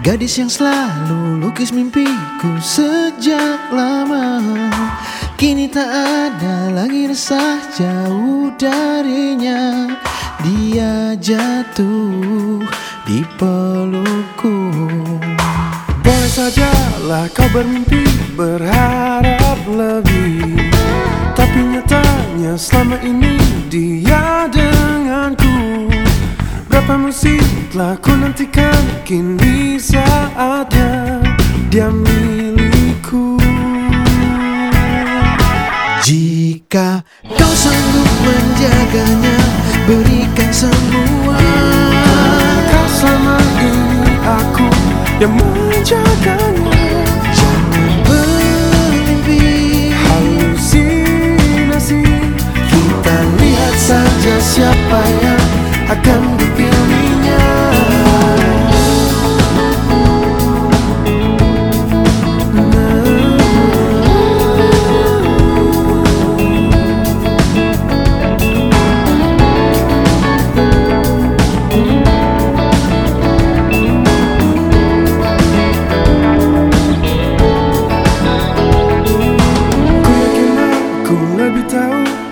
Gadis yang selalu lukis mimpiku sejak lama. Kini tak ada lagi resah jauh darinya. Dia jatuh di pelukku. Boleh sajalah kau bermimpi berharap lebih. Tapi nyatanya selama ini dia denganku Berapa musim telah ku nantikan Kini saatnya dia milikku. Jika kau sanggup menjaganya Berikan semua. Kau selama ini aku yang menjaganya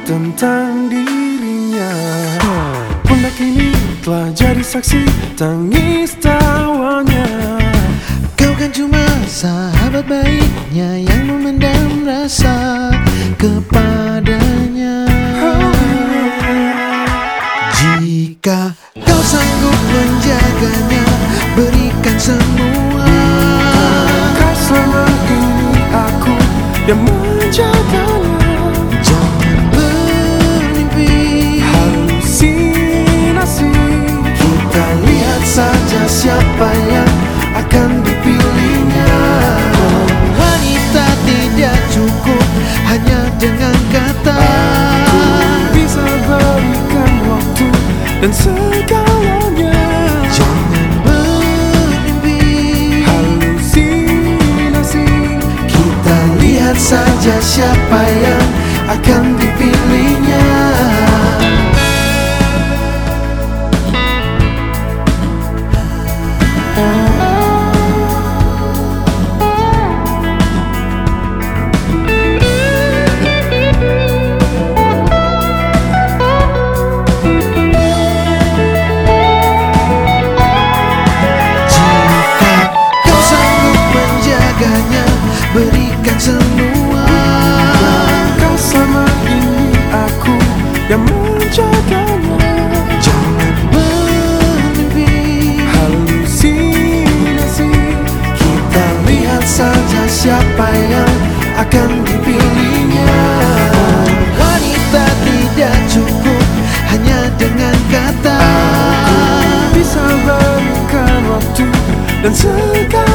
tentang dirinya. Pundak ini telah jadi saksi tangis tawanya. Kau kan cuma sahabat baiknya Yang memendam rasa kepadanya. Jika kau sanggup menjaganya Berikan semua. Kau selama ini aku yang menjaganya akan dipilihnya. Jika kau sanggup menjaganya Berikan semua menjaganya. Jangan bermimpi Halusinasi Kita lihat saja siapa yang akan dipilihnya. Wanita tidak cukup hanya dengan kata Bisa berikan waktu dan segalanya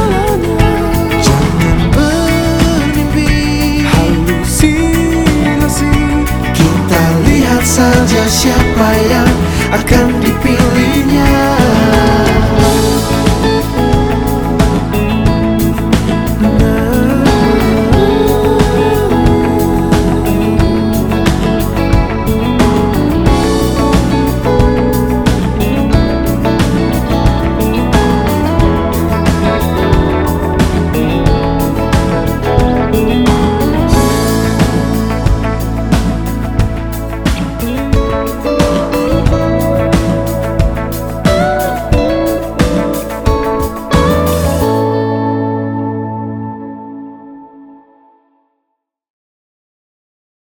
saja siapa yang akan dipilihnya